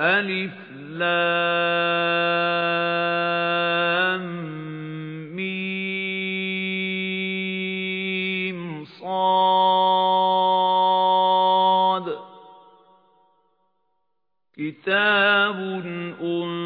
ألف لام ميم صاد. كتاب أنزل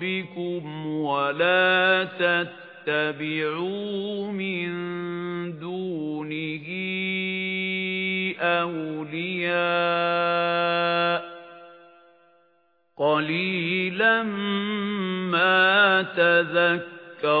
ربكم ولا تتبعوا من دونه أولياء. قليلا ما تذكرون.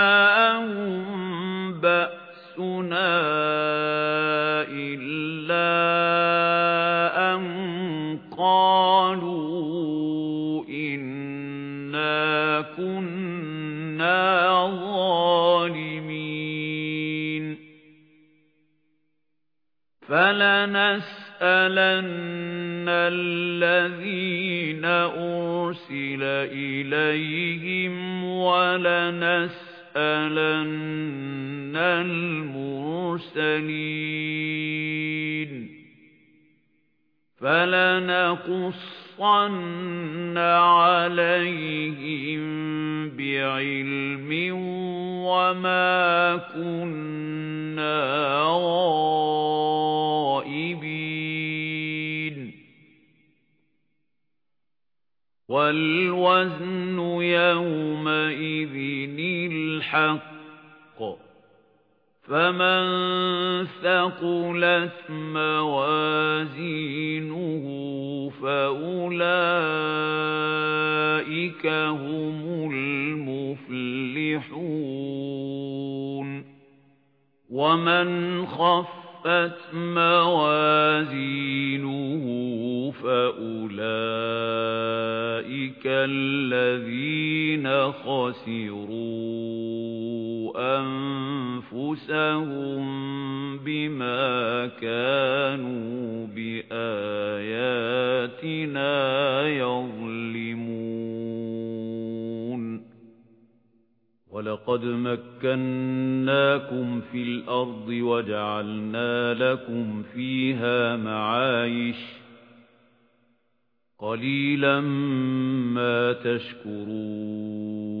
قالوا إنا كنا ظالمين فلنسألن الذين أرسل إليهم ولنسألن المرسلين فلنقصن عليهم بعلم وما كنا غائبين والوزن يومئذ الحق فمن ثقلت موازينه فأولئك هم المفلحون ومن خفت موازينه فأولئك الذين خسروا أنفسهم بما كانوا ولقد مكناكم في الأرض وجعلنا لكم فيها معايش قليلا ما تشكرون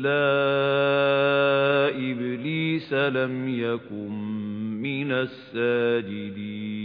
إِلَّا إِبْلِيسَ لَمْ يَكُن مِّنَ السَّاجِدِينَ